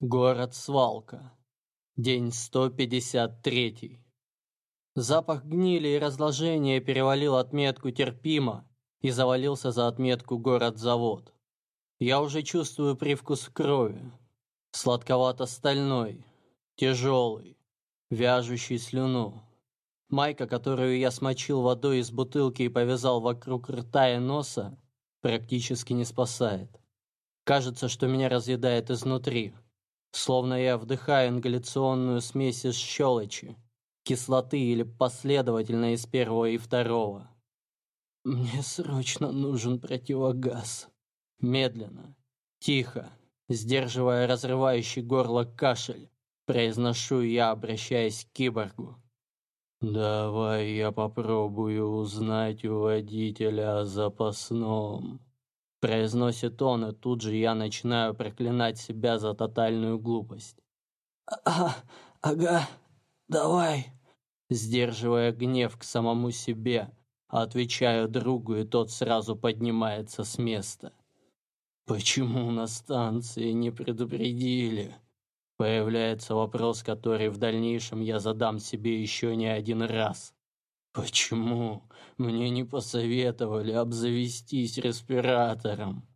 Город Свалка. День 153. Запах гнили и разложения перевалил отметку терпимо и завалился за отметку город-завод. Я уже чувствую привкус крови. Сладковато-стальной, тяжелый, вяжущий слюну. Майка, которую я смочил водой из бутылки и повязал вокруг рта и носа, практически не спасает. Кажется, что меня разъедает изнутри, словно я вдыхаю ингаляционную смесь из щелочи, кислоты или последовательно из первого и второго. Мне срочно нужен противогаз. Медленно, тихо, сдерживая разрывающий горло кашель, произношу я, обращаясь к киборгу. «Давай я попробую узнать у водителя о запасном». Произносит он, и тут же я начинаю проклинать себя за тотальную глупость. «А, ага, давай». Сдерживая гнев к самому себе, отвечаю другу, и тот сразу поднимается с места. «Почему на станции не предупредили?» Появляется вопрос, который в дальнейшем я задам себе еще не один раз. Почему мне не посоветовали обзавестись респиратором?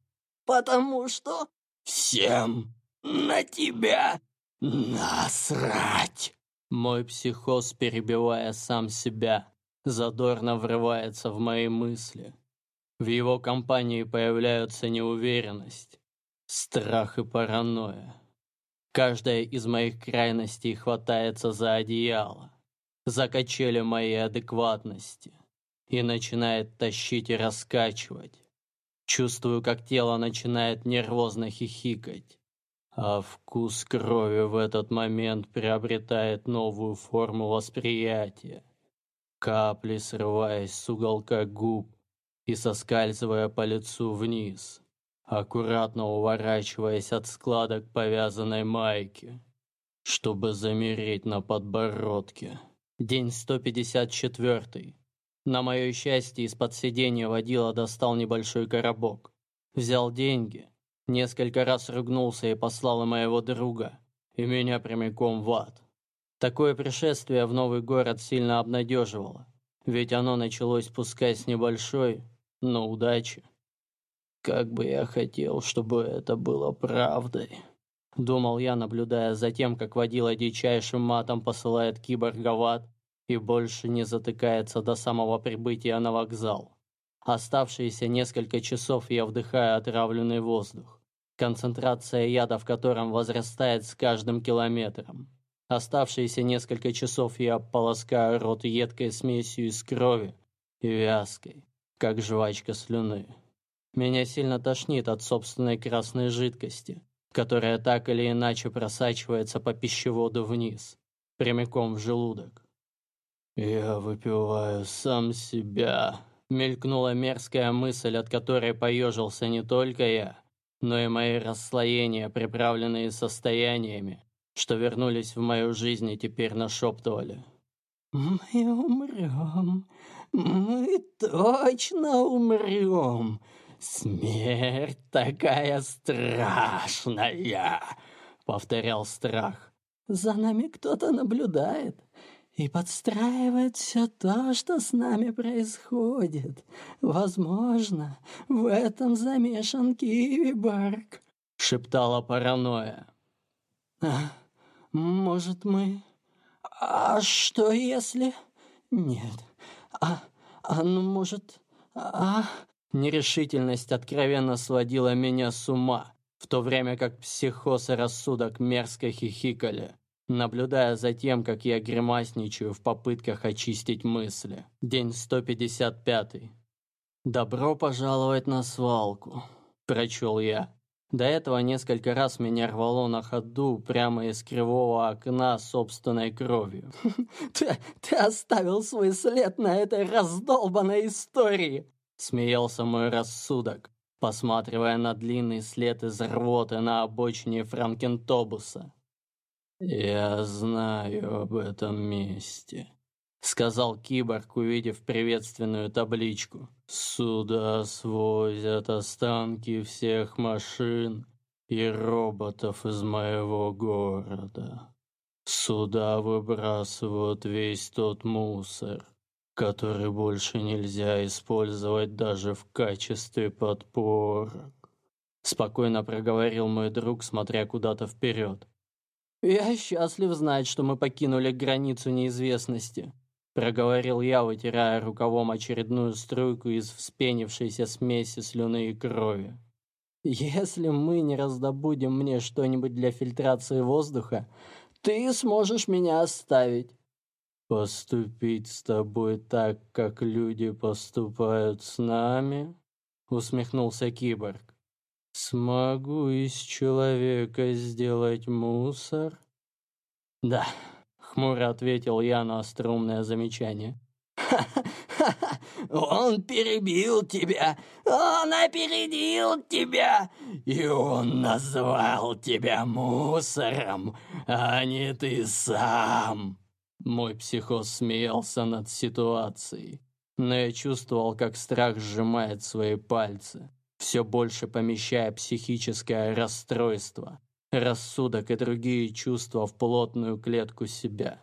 Потому что всем на тебя насрать. Мой психоз, перебивая сам себя, задорно врывается в мои мысли. В его компании появляются неуверенность, страх и паранойя. Каждая из моих крайностей хватается за одеяло, за качели моей адекватности и начинает тащить и раскачивать. Чувствую, как тело начинает нервозно хихикать, а вкус крови в этот момент приобретает новую форму восприятия. Капли, срываясь с уголка губ и соскальзывая по лицу вниз аккуратно уворачиваясь от складок повязанной майки, чтобы замереть на подбородке. День 154. На мое счастье, из-под сиденья водила достал небольшой коробок. Взял деньги, несколько раз ругнулся и послал моего друга, и меня прямиком в ад. Такое пришествие в новый город сильно обнадеживало, ведь оно началось пускай с небольшой, но удачи. Как бы я хотел, чтобы это было правдой. Думал я, наблюдая за тем, как водила дичайшим матом посылает киборга в ад и больше не затыкается до самого прибытия на вокзал. Оставшиеся несколько часов я вдыхаю отравленный воздух, концентрация яда в котором возрастает с каждым километром. Оставшиеся несколько часов я полоскаю рот едкой смесью из крови и вязкой, как жвачка слюны. Меня сильно тошнит от собственной красной жидкости, которая так или иначе просачивается по пищеводу вниз, прямиком в желудок. «Я выпиваю сам себя», — мелькнула мерзкая мысль, от которой поежился не только я, но и мои расслоения, приправленные состояниями, что вернулись в мою жизнь и теперь нашептывали. «Мы умрем, мы точно умрем, «Смерть такая страшная!» — повторял страх. «За нами кто-то наблюдает и подстраивает все то, что с нами происходит. Возможно, в этом замешан Киви-Барк», — шептала паранойя. «А, может, мы... А что если... Нет, а... А ну, может... А... Нерешительность откровенно сводила меня с ума, в то время как психоз и рассудок мерзко хихикали, наблюдая за тем, как я гримасничаю в попытках очистить мысли. День 155. «Добро пожаловать на свалку», – прочел я. До этого несколько раз меня рвало на ходу прямо из кривого окна собственной кровью. «Ты, ты оставил свой след на этой раздолбанной истории!» Смеялся мой рассудок, посматривая на длинный след из рвоты на обочине франкентобуса. «Я знаю об этом месте», — сказал киборг, увидев приветственную табличку. «Сюда свозят останки всех машин, и роботов из моего города. Сюда выбрасывают весь тот мусор, который больше нельзя использовать даже в качестве подпорок. Спокойно проговорил мой друг, смотря куда-то вперед. «Я счастлив знать, что мы покинули границу неизвестности», проговорил я, вытирая рукавом очередную струйку из вспенившейся смеси слюны и крови. «Если мы не раздобудем мне что-нибудь для фильтрации воздуха, ты сможешь меня оставить». «Поступить с тобой так, как люди поступают с нами?» усмехнулся киборг. «Смогу из человека сделать мусор?» «Да», — хмуро ответил я на остроумное замечание. «Ха-ха-ха! Он перебил тебя! Он опередил тебя! И он назвал тебя мусором, а не ты сам!» Мой психоз смеялся над ситуацией, но я чувствовал, как страх сжимает свои пальцы все больше помещая психическое расстройство, рассудок и другие чувства в плотную клетку себя.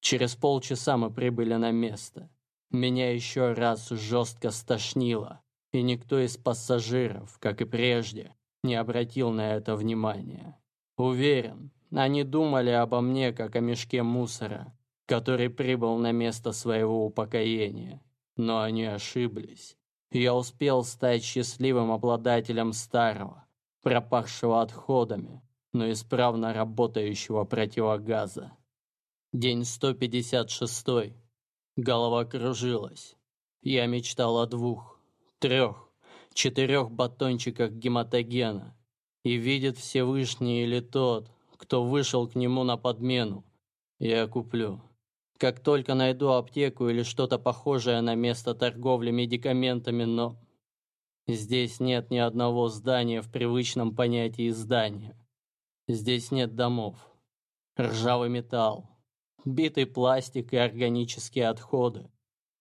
Через полчаса мы прибыли на место. Меня еще раз жестко стошнило, и никто из пассажиров, как и прежде, не обратил на это внимания. Уверен, они думали обо мне, как о мешке мусора, который прибыл на место своего упокоения. Но они ошиблись. Я успел стать счастливым обладателем старого, пропахшего отходами, но исправно работающего противогаза. День 156. Голова кружилась. Я мечтал о двух, трех, четырех батончиках гематогена. И видит Всевышний или тот, кто вышел к нему на подмену, я куплю. Как только найду аптеку или что-то похожее на место торговли медикаментами, но... Здесь нет ни одного здания в привычном понятии здания. Здесь нет домов. Ржавый металл, битый пластик и органические отходы,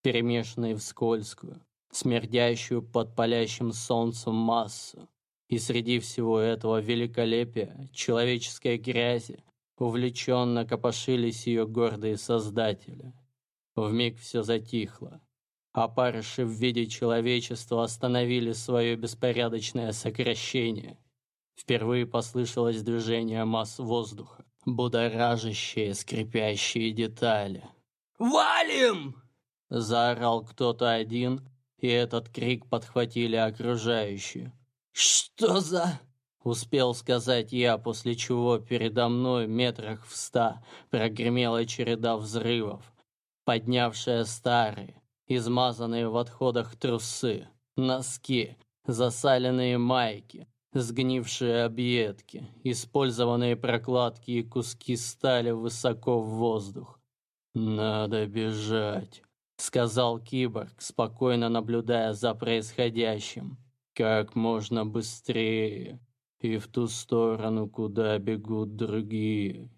перемешанные в скользкую, смердящую под палящим солнцем массу. И среди всего этого великолепия, человеческой грязи, Увлеченно копошились ее гордые создатели. Вмиг все затихло, а парыши в виде человечества остановили свое беспорядочное сокращение. Впервые послышалось движение масс воздуха, будоражащие, скрипящие детали. «Валим!» — заорал кто-то один, и этот крик подхватили окружающие. «Что за...» Успел сказать я, после чего передо мной метрах в ста прогремела череда взрывов, поднявшая старые, измазанные в отходах трусы, носки, засаленные майки, сгнившие объедки, использованные прокладки и куски стали высоко в воздух. «Надо бежать», — сказал киборг, спокойно наблюдая за происходящим. «Как можно быстрее» и в ту сторону, куда бегут другие.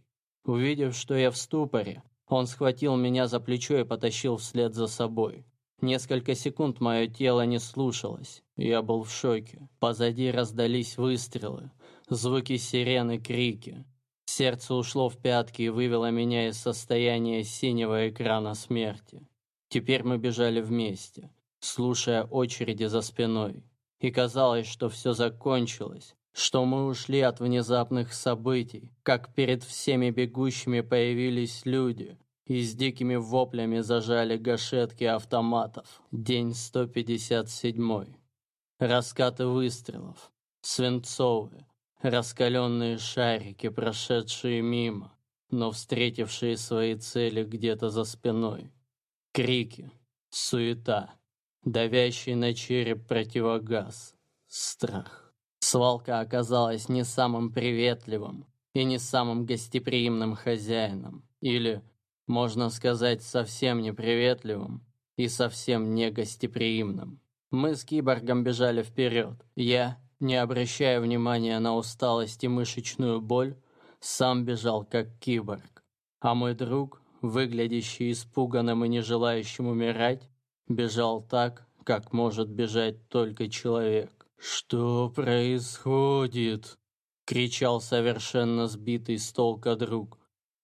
Увидев, что я в ступоре, он схватил меня за плечо и потащил вслед за собой. Несколько секунд мое тело не слушалось. Я был в шоке. Позади раздались выстрелы, звуки сирены, крики. Сердце ушло в пятки и вывело меня из состояния синего экрана смерти. Теперь мы бежали вместе, слушая очереди за спиной. И казалось, что все закончилось, что мы ушли от внезапных событий, как перед всеми бегущими появились люди и с дикими воплями зажали гашетки автоматов. День 157. Раскаты выстрелов, свинцовые, раскаленные шарики, прошедшие мимо, но встретившие свои цели где-то за спиной. Крики, суета, давящий на череп противогаз, страх. Свалка оказалась не самым приветливым и не самым гостеприимным хозяином. Или, можно сказать, совсем неприветливым и совсем не гостеприимным. Мы с киборгом бежали вперед. Я, не обращая внимания на усталость и мышечную боль, сам бежал как киборг. А мой друг, выглядящий испуганным и не желающим умирать, бежал так, как может бежать только человек. «Что происходит?» кричал совершенно сбитый с толка друг.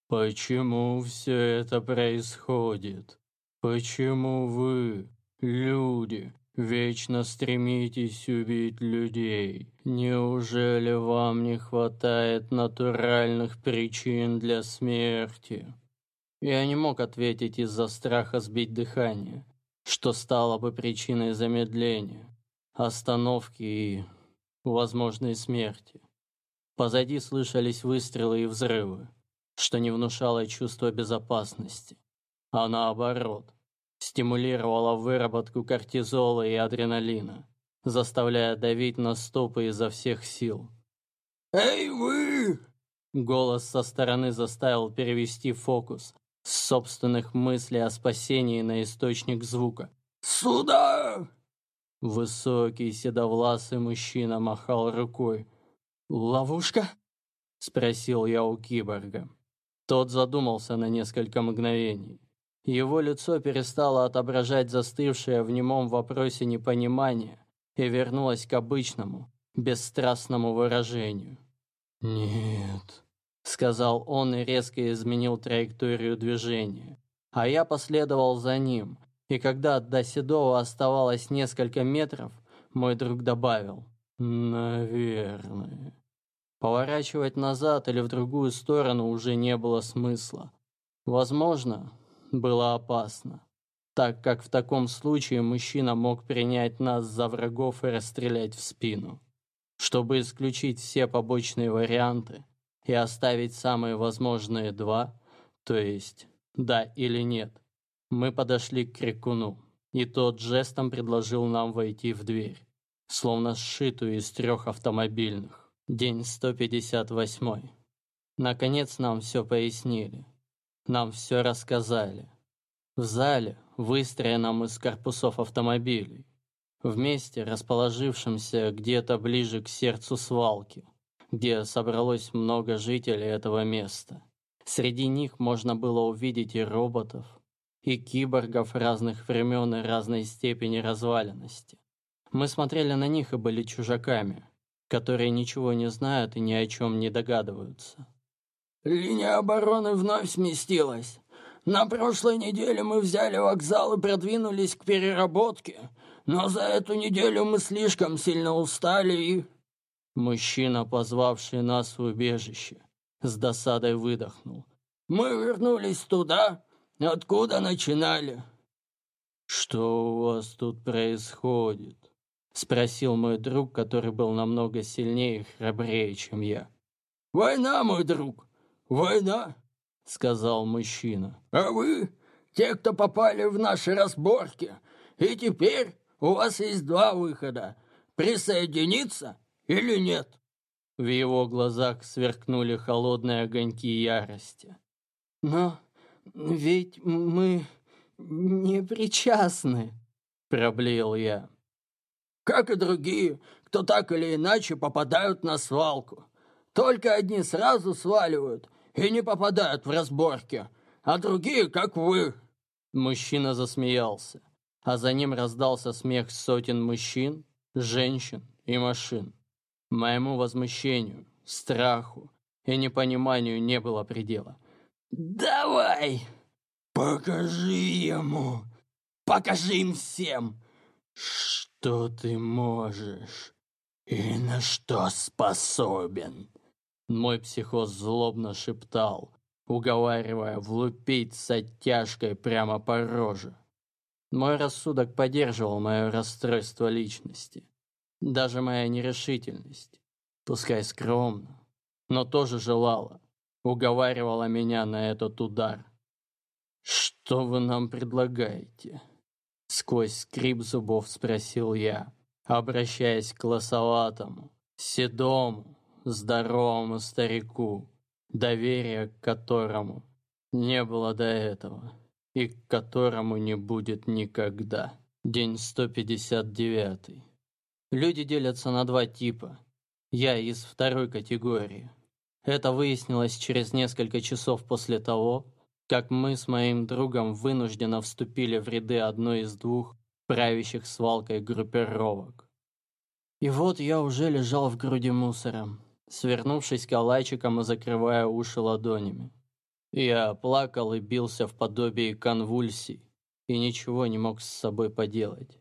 «Почему все это происходит? Почему вы, люди, вечно стремитесь убить людей? Неужели вам не хватает натуральных причин для смерти?» Я не мог ответить из-за страха сбить дыхание, что стало бы причиной замедления, остановки и возможной смерти. Позади слышались выстрелы и взрывы, что не внушало чувства безопасности, а наоборот, стимулировало выработку кортизола и адреналина, заставляя давить на стопы изо всех сил. «Эй, вы!» Голос со стороны заставил перевести фокус с собственных мыслей о спасении на источник звука. «Сюда!» Высокий седовласый мужчина махал рукой, «Ловушка?» — спросил я у киборга. Тот задумался на несколько мгновений. Его лицо перестало отображать застывшее в немом вопросе непонимание и вернулось к обычному, бесстрастному выражению. «Нет», — сказал он и резко изменил траекторию движения. А я последовал за ним, и когда до Седова оставалось несколько метров, мой друг добавил «Наверное». Поворачивать назад или в другую сторону уже не было смысла. Возможно, было опасно, так как в таком случае мужчина мог принять нас за врагов и расстрелять в спину. Чтобы исключить все побочные варианты и оставить самые возможные два, то есть «да» или «нет», мы подошли к крикуну, и тот жестом предложил нам войти в дверь словно сшитую из трех автомобильных. День 158. Наконец нам все пояснили. Нам все рассказали. В зале, выстроенном из корпусов автомобилей, в месте, расположившемся где-то ближе к сердцу свалки, где собралось много жителей этого места. Среди них можно было увидеть и роботов, и киборгов разных времен и разной степени разваленности. Мы смотрели на них и были чужаками, которые ничего не знают и ни о чем не догадываются. «Линия обороны вновь сместилась. На прошлой неделе мы взяли вокзал и продвинулись к переработке, но за эту неделю мы слишком сильно устали и...» Мужчина, позвавший нас в убежище, с досадой выдохнул. «Мы вернулись туда, откуда начинали». «Что у вас тут происходит?» Спросил мой друг, который был намного сильнее и храбрее, чем я. «Война, мой друг, война!» Сказал мужчина. «А вы, те, кто попали в наши разборки, и теперь у вас есть два выхода. Присоединиться или нет?» В его глазах сверкнули холодные огоньки ярости. «Но ведь мы не причастны», — проблеял я как и другие, кто так или иначе попадают на свалку. Только одни сразу сваливают и не попадают в разборки, а другие, как вы». Мужчина засмеялся, а за ним раздался смех сотен мужчин, женщин и машин. Моему возмущению, страху и непониманию не было предела. «Давай, покажи ему, покажи им всем, что ты можешь и на что способен?» Мой психоз злобно шептал, уговаривая влупить с оттяжкой прямо по роже. Мой рассудок поддерживал мое расстройство личности. Даже моя нерешительность, пускай скромно, но тоже желала, уговаривала меня на этот удар. «Что вы нам предлагаете?» Сквозь скрип зубов спросил я, обращаясь к лосоватому, седому, здоровому старику, доверия к которому не было до этого и к которому не будет никогда. День 159. Люди делятся на два типа. Я из второй категории. Это выяснилось через несколько часов после того, как мы с моим другом вынужденно вступили в ряды одной из двух правящих свалкой группировок. И вот я уже лежал в груди мусора, свернувшись калачиком и закрывая уши ладонями. Я плакал и бился в подобии конвульсий, и ничего не мог с собой поделать.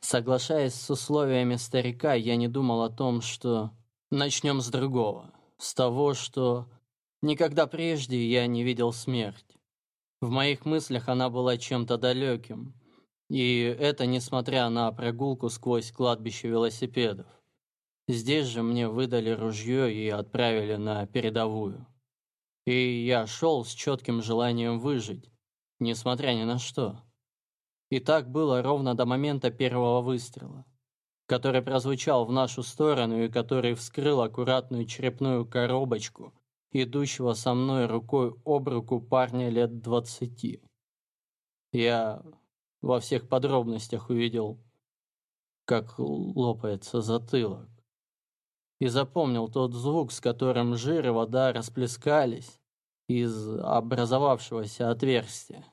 Соглашаясь с условиями старика, я не думал о том, что... Начнем с другого. С того, что... Никогда прежде я не видел смерть. В моих мыслях она была чем-то далеким. И это несмотря на прогулку сквозь кладбище велосипедов. Здесь же мне выдали ружье и отправили на передовую. И я шел с четким желанием выжить, несмотря ни на что. И так было ровно до момента первого выстрела, который прозвучал в нашу сторону и который вскрыл аккуратную черепную коробочку идущего со мной рукой об руку парня лет двадцати. Я во всех подробностях увидел, как лопается затылок, и запомнил тот звук, с которым жир и вода расплескались из образовавшегося отверстия.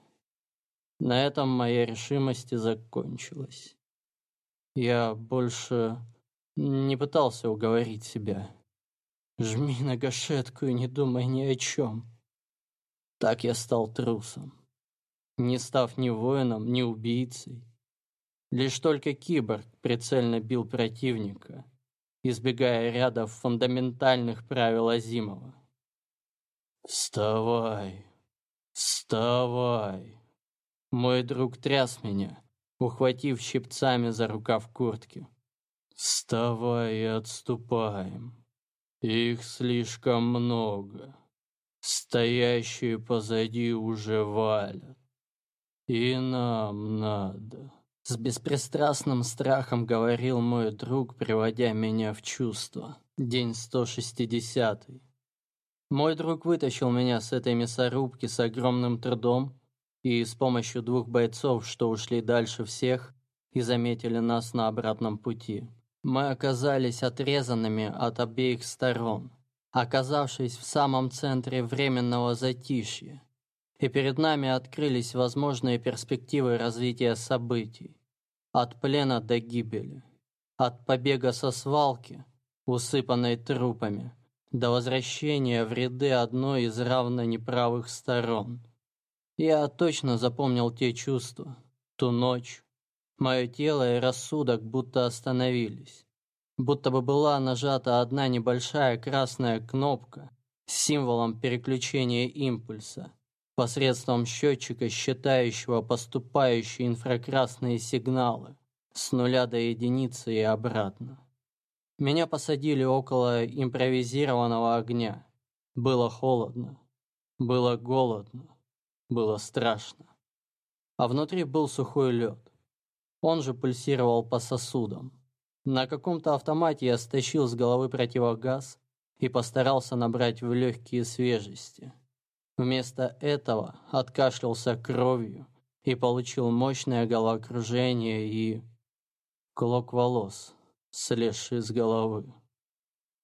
На этом моя решимость и закончилась. Я больше не пытался уговорить себя. Жми на гашетку и не думай ни о чем. Так я стал трусом, не став ни воином, ни убийцей. Лишь только киборг прицельно бил противника, избегая ряда фундаментальных правил Азимова. «Вставай! Вставай!» Мой друг тряс меня, ухватив щипцами за рукав куртки. «Вставай и отступаем. Их слишком много. Стоящие позади уже валят. И нам надо». С беспристрастным страхом говорил мой друг, приводя меня в чувство. День 160. Мой друг вытащил меня с этой мясорубки с огромным трудом, и с помощью двух бойцов, что ушли дальше всех и заметили нас на обратном пути. Мы оказались отрезанными от обеих сторон, оказавшись в самом центре временного затишья. И перед нами открылись возможные перспективы развития событий. От плена до гибели. От побега со свалки, усыпанной трупами, до возвращения в ряды одной из равно неправых сторон – я точно запомнил те чувства, ту ночь. Мое тело и рассудок будто остановились. Будто бы была нажата одна небольшая красная кнопка с символом переключения импульса посредством счетчика, считающего поступающие инфракрасные сигналы с нуля до единицы и обратно. Меня посадили около импровизированного огня. Было холодно, было голодно. Было страшно. А внутри был сухой лед. Он же пульсировал по сосудам. На каком-то автомате я стащил с головы противогаз и постарался набрать в легкие свежести. Вместо этого откашлялся кровью и получил мощное головокружение и... Клок волос, слезший с головы.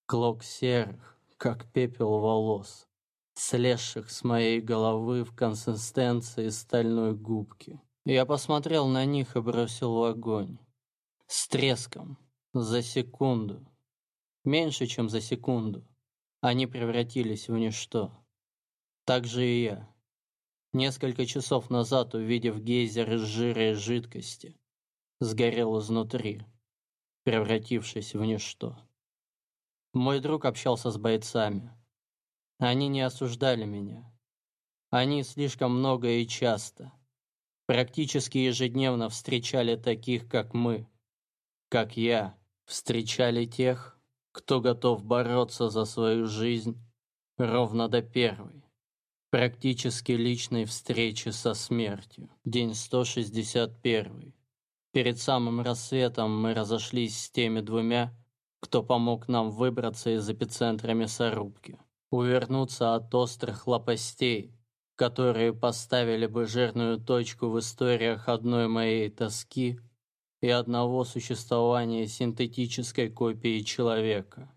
Клок серых, как пепел волос слезших с моей головы в консистенции стальной губки. Я посмотрел на них и бросил в огонь. С треском. За секунду. Меньше, чем за секунду. Они превратились в ничто. Так же и я. Несколько часов назад, увидев гейзер из жира и жидкости, сгорел изнутри, превратившись в ничто. Мой друг общался с бойцами. Они не осуждали меня. Они слишком много и часто, практически ежедневно встречали таких, как мы, как я, встречали тех, кто готов бороться за свою жизнь ровно до первой, практически личной встречи со смертью. День 161. Перед самым рассветом мы разошлись с теми двумя, кто помог нам выбраться из эпицентра мясорубки увернуться от острых лопастей, которые поставили бы жирную точку в историях одной моей тоски и одного существования синтетической копии человека.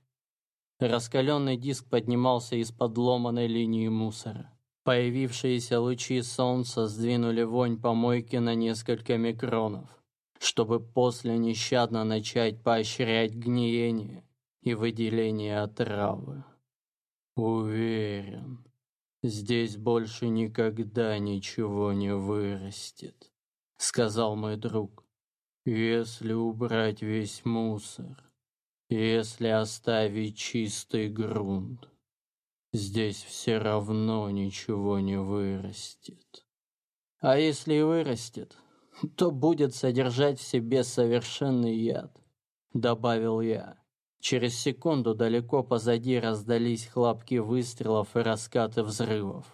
Раскаленный диск поднимался из подломанной линии мусора. Появившиеся лучи солнца сдвинули вонь помойки на несколько микронов, чтобы после нещадно начать поощрять гниение и выделение отравы. Уверен, здесь больше никогда ничего не вырастет, сказал мой друг. Если убрать весь мусор, если оставить чистый грунт, здесь все равно ничего не вырастет. А если и вырастет, то будет содержать в себе совершенный яд, добавил я. Через секунду далеко позади раздались хлопки выстрелов и раскаты взрывов.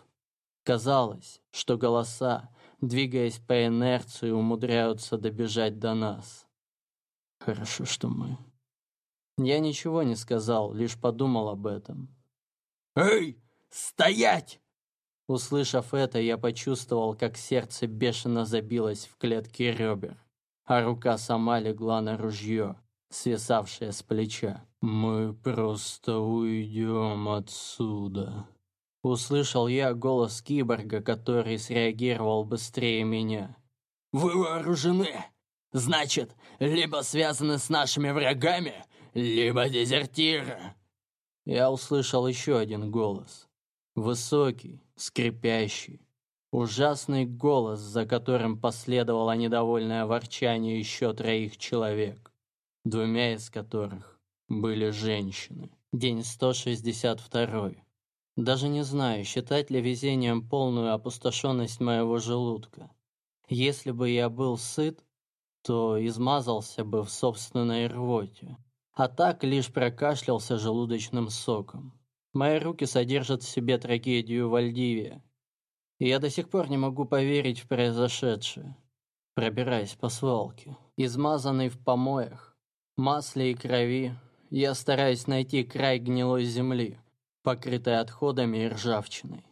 Казалось, что голоса, двигаясь по инерции, умудряются добежать до нас. Хорошо, что мы. Я ничего не сказал, лишь подумал об этом. «Эй, стоять!» Услышав это, я почувствовал, как сердце бешено забилось в клетке ребер, а рука сама легла на ружье свисавшая с плеча. «Мы просто уйдем отсюда». Услышал я голос киборга, который среагировал быстрее меня. «Вы вооружены! Значит, либо связаны с нашими врагами, либо дезертиры!» Я услышал еще один голос. Высокий, скрипящий. Ужасный голос, за которым последовало недовольное ворчание еще троих человек двумя из которых были женщины. День 162. Даже не знаю, считать ли везением полную опустошенность моего желудка. Если бы я был сыт, то измазался бы в собственной рвоте, а так лишь прокашлялся желудочным соком. Мои руки содержат в себе трагедию Вальдивия, и я до сих пор не могу поверить в произошедшее. Пробираясь по свалке, измазанный в помоях, масле и крови, я стараюсь найти край гнилой земли, покрытой отходами и ржавчиной.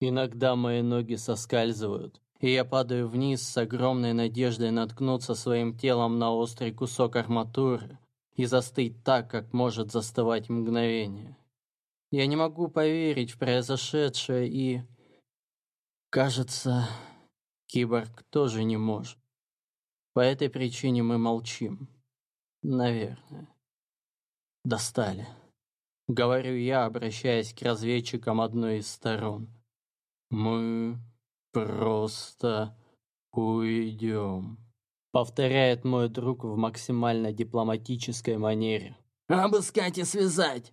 Иногда мои ноги соскальзывают, и я падаю вниз с огромной надеждой наткнуться своим телом на острый кусок арматуры и застыть так, как может застывать мгновение. Я не могу поверить в произошедшее и... Кажется, киборг тоже не может. По этой причине мы молчим. Наверное. Достали. Говорю я, обращаясь к разведчикам одной из сторон. Мы просто уйдем. Повторяет мой друг в максимально дипломатической манере. «Обыскать и связать!»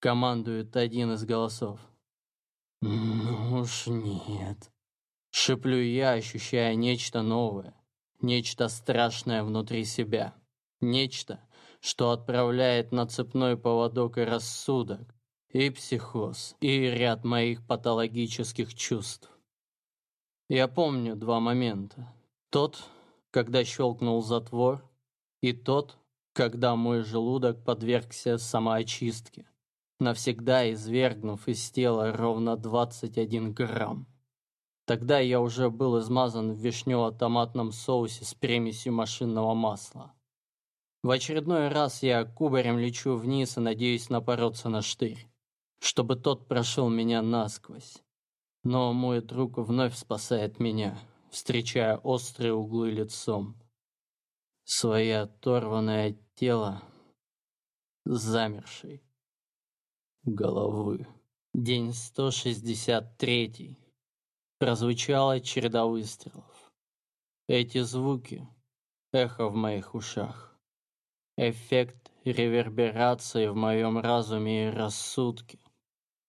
Командует один из голосов. «Ну уж нет». Шиплю я, ощущая нечто новое, нечто страшное внутри себя. Нечто, что отправляет на цепной поводок и рассудок, и психоз, и ряд моих патологических чувств. Я помню два момента. Тот, когда щелкнул затвор, и тот, когда мой желудок подвергся самоочистке, навсегда извергнув из тела ровно 21 грамм. Тогда я уже был измазан в вишнево-томатном соусе с примесью машинного масла. В очередной раз я кубарем лечу вниз и надеюсь напороться на штырь, чтобы тот прошел меня насквозь. Но мой друг вновь спасает меня, встречая острые углы лицом. Свое оторванное тело замершей головы. День 163. Прозвучала череда выстрелов. Эти звуки — эхо в моих ушах. Эффект реверберации в моем разуме и рассудке,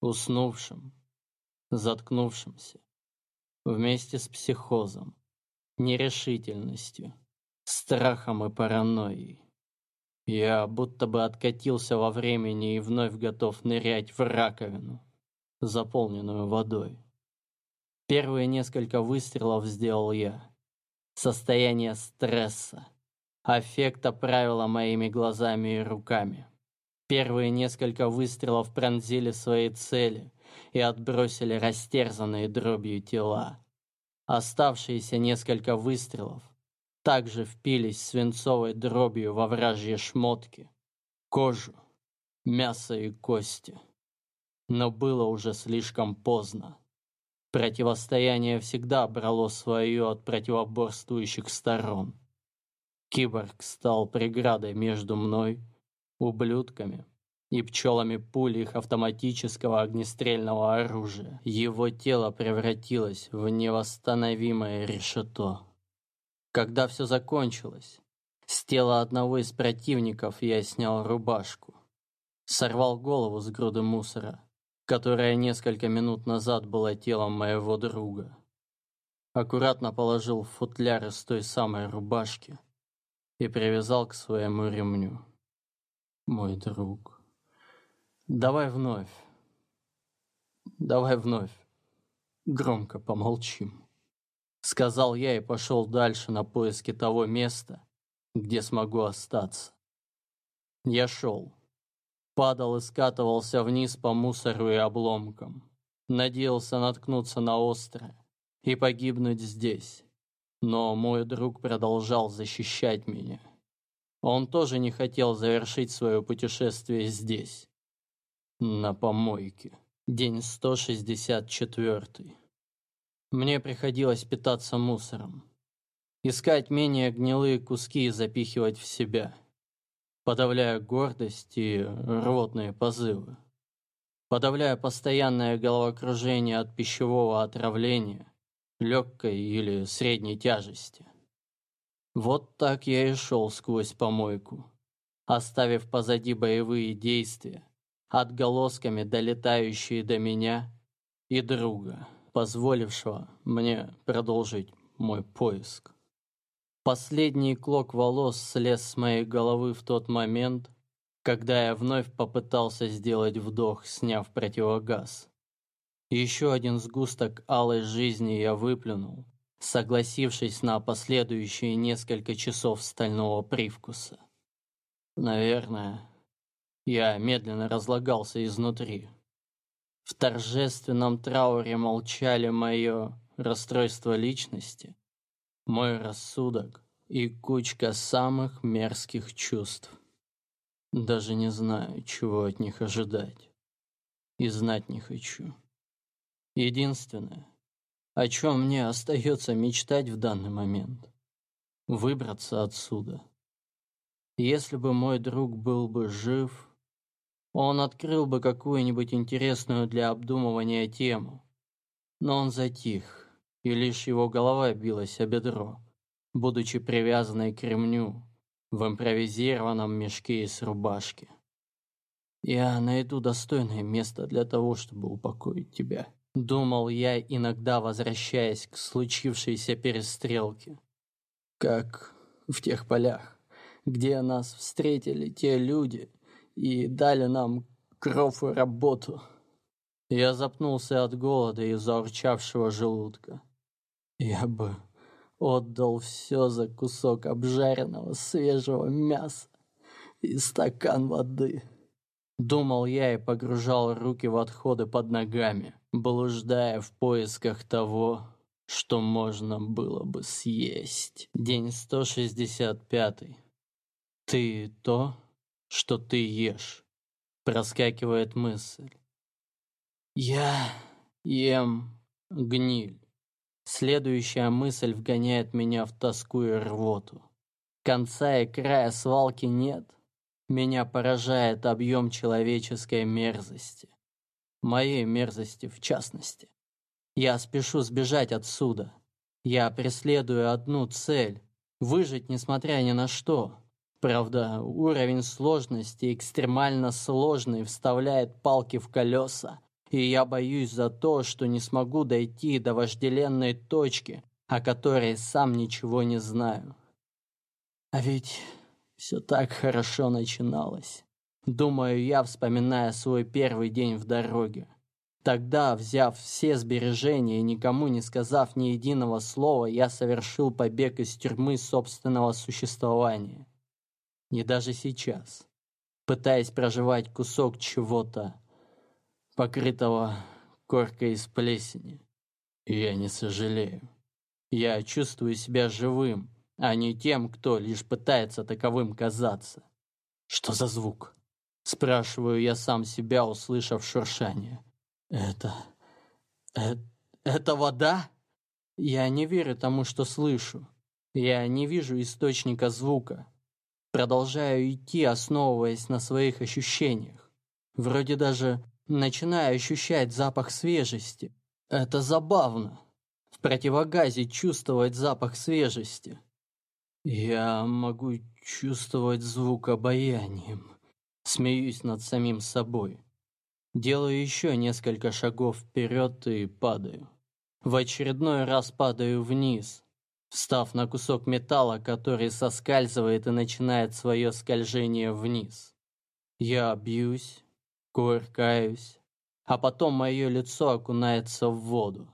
уснувшем, заткнувшемся, вместе с психозом, нерешительностью, страхом и паранойей. Я будто бы откатился во времени и вновь готов нырять в раковину, заполненную водой. Первые несколько выстрелов сделал я. Состояние стресса, Аффекта правила моими глазами и руками. Первые несколько выстрелов пронзили свои цели и отбросили растерзанные дробью тела. Оставшиеся несколько выстрелов также впились свинцовой дробью во вражьи шмотки, кожу, мясо и кости. Но было уже слишком поздно. Противостояние всегда брало свое от противоборствующих сторон. Киборг стал преградой между мной, ублюдками и пчелами пуль их автоматического огнестрельного оружия. Его тело превратилось в невосстановимое решето. Когда все закончилось, с тела одного из противников я снял рубашку, сорвал голову с груды мусора, которая несколько минут назад была телом моего друга. Аккуратно положил в футляр из той самой рубашки и привязал к своему ремню. Мой друг. Давай вновь. Давай вновь. Громко помолчим. Сказал я и пошел дальше на поиски того места, где смогу остаться. Я шел. Падал и скатывался вниз по мусору и обломкам. Надеялся наткнуться на острое и погибнуть здесь. Но мой друг продолжал защищать меня. Он тоже не хотел завершить свое путешествие здесь. На помойке. День 164. Мне приходилось питаться мусором. Искать менее гнилые куски и запихивать в себя. Подавляя гордость и рвотные позывы. Подавляя постоянное головокружение от пищевого отравления, легкой или средней тяжести. Вот так я и шел сквозь помойку, оставив позади боевые действия, отголосками долетающие до меня и друга, позволившего мне продолжить мой поиск. Последний клок волос слез с моей головы в тот момент, когда я вновь попытался сделать вдох, сняв противогаз. Еще один сгусток алой жизни я выплюнул, согласившись на последующие несколько часов стального привкуса. Наверное, я медленно разлагался изнутри. В торжественном трауре молчали мое расстройство личности, мой рассудок и кучка самых мерзких чувств. Даже не знаю, чего от них ожидать. И знать не хочу. Единственное, о чем мне остается мечтать в данный момент — выбраться отсюда. Если бы мой друг был бы жив, он открыл бы какую-нибудь интересную для обдумывания тему. Но он затих, и лишь его голова билась о бедро, будучи привязанной к ремню в импровизированном мешке из рубашки. «Я найду достойное место для того, чтобы упокоить тебя», — думал я, иногда возвращаясь к случившейся перестрелке. Как в тех полях, где нас встретили те люди, и дали нам кров и работу. Я запнулся от голода и заурчавшего желудка. Я бы отдал все за кусок обжаренного свежего мяса и стакан воды. Думал я и погружал руки в отходы под ногами, блуждая в поисках того, что можно было бы съесть. День 165. Ты то, что ты ешь. Проскакивает мысль. Я ем гниль. Следующая мысль вгоняет меня в тоску и рвоту. Конца и края свалки нет. Меня поражает объем человеческой мерзости. Моей мерзости в частности. Я спешу сбежать отсюда. Я преследую одну цель — выжить несмотря ни на что. Правда, уровень сложности экстремально сложный, вставляет палки в колеса, и я боюсь за то, что не смогу дойти до вожделенной точки, о которой сам ничего не знаю. А ведь все так хорошо начиналось. Думаю я, вспоминая свой первый день в дороге. Тогда, взяв все сбережения и никому не сказав ни единого слова, я совершил побег из тюрьмы собственного существования. И даже сейчас, пытаясь проживать кусок чего-то, покрытого коркой из плесени, я не сожалею. Я чувствую себя живым, а не тем, кто лишь пытается таковым казаться. Что за звук? Спрашиваю я сам себя, услышав шуршание. Это... это... это вода? Я не верю тому, что слышу. Я не вижу источника звука. Продолжаю идти, основываясь на своих ощущениях. Вроде даже начинаю ощущать запах свежести. Это забавно. В противогазе чувствовать запах свежести. Я могу чувствовать звук обаянием. Смеюсь над самим собой. Делаю еще несколько шагов вперед и падаю. В очередной раз падаю вниз, встав на кусок металла, который соскальзывает и начинает свое скольжение вниз. Я бьюсь, кувыркаюсь, а потом мое лицо окунается в воду.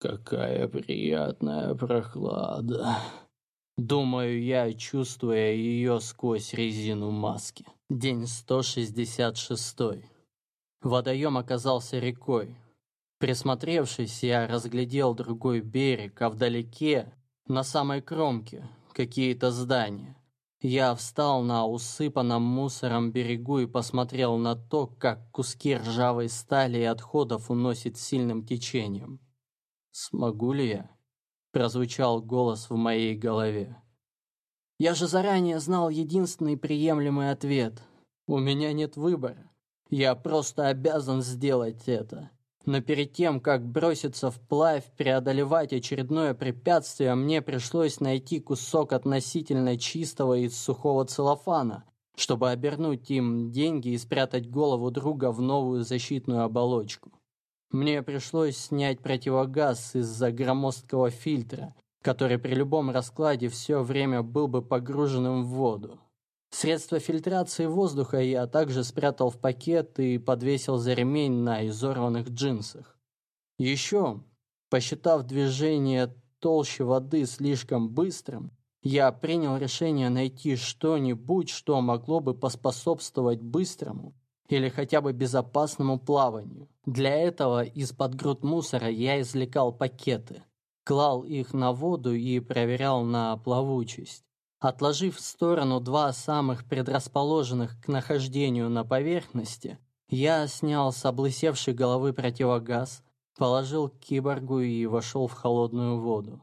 Какая приятная прохлада. Думаю я, чувствуя ее сквозь резину маски. День 166. Водоем оказался рекой. Присмотревшись, я разглядел другой берег, а вдалеке, на самой кромке, какие-то здания. Я встал на усыпанном мусором берегу и посмотрел на то, как куски ржавой стали и отходов уносит сильным течением. «Смогу ли я?» – прозвучал голос в моей голове. Я же заранее знал единственный приемлемый ответ. У меня нет выбора. Я просто обязан сделать это. Но перед тем, как броситься вплавь, преодолевать очередное препятствие, мне пришлось найти кусок относительно чистого из сухого целлофана, чтобы обернуть им деньги и спрятать голову друга в новую защитную оболочку. Мне пришлось снять противогаз из-за громоздкого фильтра, который при любом раскладе все время был бы погруженным в воду. Средство фильтрации воздуха я также спрятал в пакет и подвесил за ремень на изорванных джинсах. Еще, посчитав движение толще воды слишком быстрым, я принял решение найти что-нибудь, что могло бы поспособствовать быстрому или хотя бы безопасному плаванию. Для этого из-под груд мусора я извлекал пакеты, клал их на воду и проверял на плавучесть. Отложив в сторону два самых предрасположенных к нахождению на поверхности, я снял с облысевшей головы противогаз, положил к киборгу и вошел в холодную воду.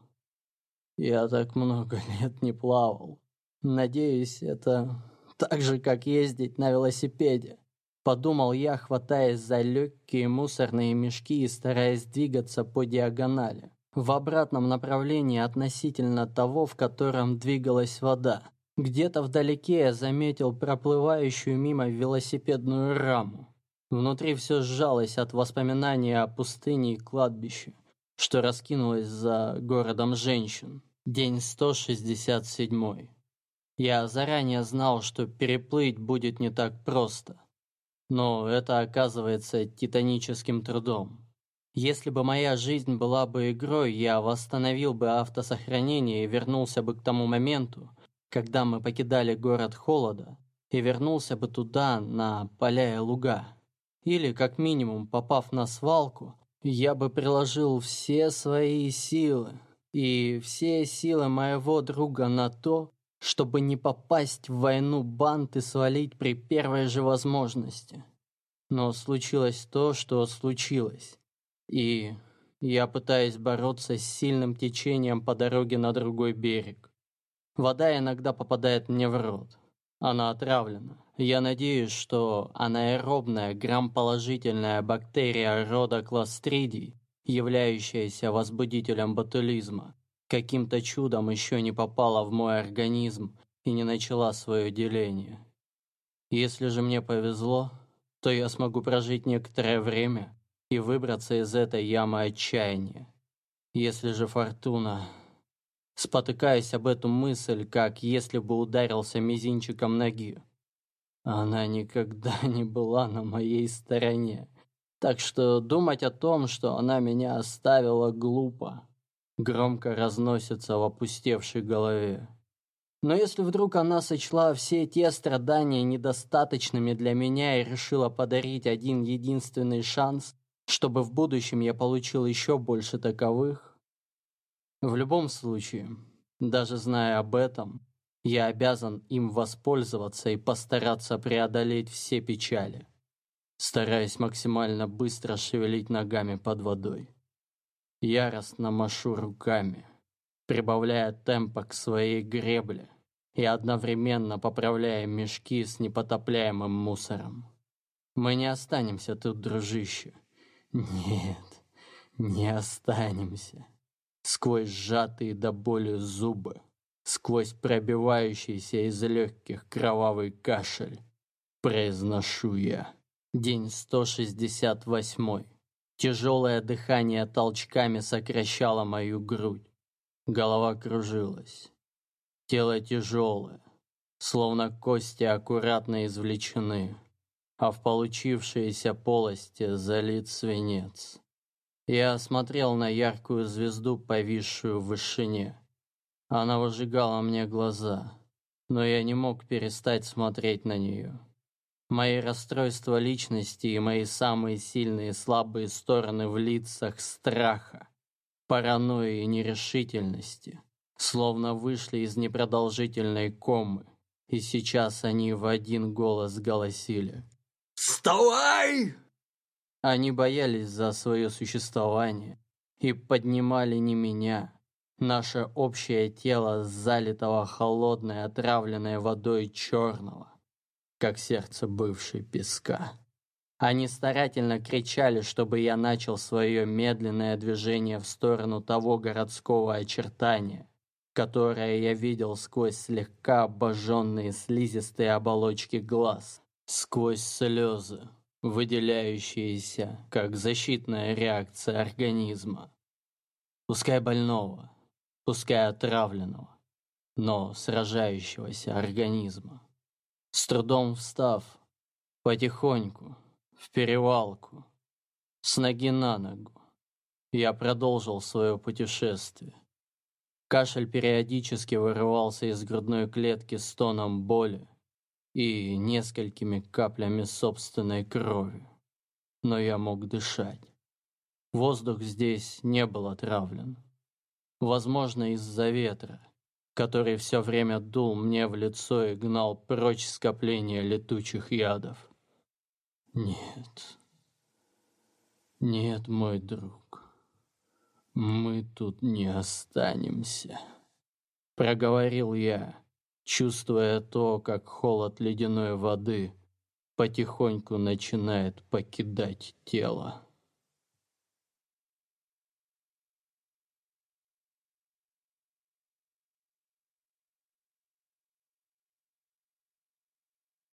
Я так много лет не плавал. Надеюсь, это так же, как ездить на велосипеде. Подумал я, хватаясь за легкие мусорные мешки и стараясь двигаться по диагонали в обратном направлении относительно того, в котором двигалась вода. Где-то вдалеке я заметил проплывающую мимо велосипедную раму. Внутри все сжалось от воспоминаний о пустыне и кладбище, что раскинулось за городом женщин. День 167. Я заранее знал, что переплыть будет не так просто. Но это оказывается титаническим трудом. Если бы моя жизнь была бы игрой, я восстановил бы автосохранение и вернулся бы к тому моменту, когда мы покидали город холода, и вернулся бы туда, на поля и луга. Или, как минимум, попав на свалку, я бы приложил все свои силы и все силы моего друга на то, чтобы не попасть в войну банд и свалить при первой же возможности. Но случилось то, что случилось. И я пытаюсь бороться с сильным течением по дороге на другой берег. Вода иногда попадает мне в рот. Она отравлена. Я надеюсь, что анаэробная грамположительная бактерия рода кластридий, являющаяся возбудителем ботулизма, каким-то чудом еще не попала в мой организм и не начала свое деление. Если же мне повезло, то я смогу прожить некоторое время и выбраться из этой ямы отчаяния. Если же фортуна... Спотыкаясь об эту мысль, как если бы ударился мизинчиком ноги. Она никогда не была на моей стороне. Так что думать о том, что она меня оставила, глупо. Громко разносится в опустевшей голове. Но если вдруг она сочла все те страдания недостаточными для меня и решила подарить один единственный шанс, чтобы в будущем я получил еще больше таковых. В любом случае, даже зная об этом, я обязан им воспользоваться и постараться преодолеть все печали, стараясь максимально быстро шевелить ногами под водой. Яростно машу руками, прибавляя темпа к своей гребле и одновременно поправляя мешки с непотопляемым мусором. Мы не останемся тут, дружище. Нет, не останемся. Сквозь сжатые до боли зубы, сквозь пробивающийся из легких кровавый кашель, произношу я. День 168. Тяжелое дыхание толчками сокращало мою грудь. Голова кружилась. Тело тяжелое, словно кости аккуратно извлечены, а в получившиеся полости залит свинец. Я смотрел на яркую звезду, повисшую в вышине. Она выжигала мне глаза, но я не мог перестать смотреть на нее. Мои расстройства личности и мои самые сильные и слабые стороны в лицах страха, паранойи и нерешительности словно вышли из непродолжительной комы, и сейчас они в один голос голосили. «Вставай!» Они боялись за свое существование и поднимали не меня, наше общее тело, залитого холодной, отравленной водой черного, как сердце бывшей песка. Они старательно кричали, чтобы я начал свое медленное движение в сторону того городского очертания, которое я видел сквозь слегка обожженные слизистые оболочки глаз, сквозь слезы, выделяющиеся как защитная реакция организма. Пускай больного, пускай отравленного, но сражающегося организма. С трудом встав, потихоньку, в перевалку, с ноги на ногу, я продолжил свое путешествие. Кашель периодически вырывался из грудной клетки с тоном боли и несколькими каплями собственной крови. Но я мог дышать. Воздух здесь не был отравлен. Возможно, из-за ветра, который все время дул мне в лицо и гнал прочь скопление летучих ядов. Нет, нет, мой друг. «Мы тут не останемся», — проговорил я, чувствуя то, как холод ледяной воды потихоньку начинает покидать тело.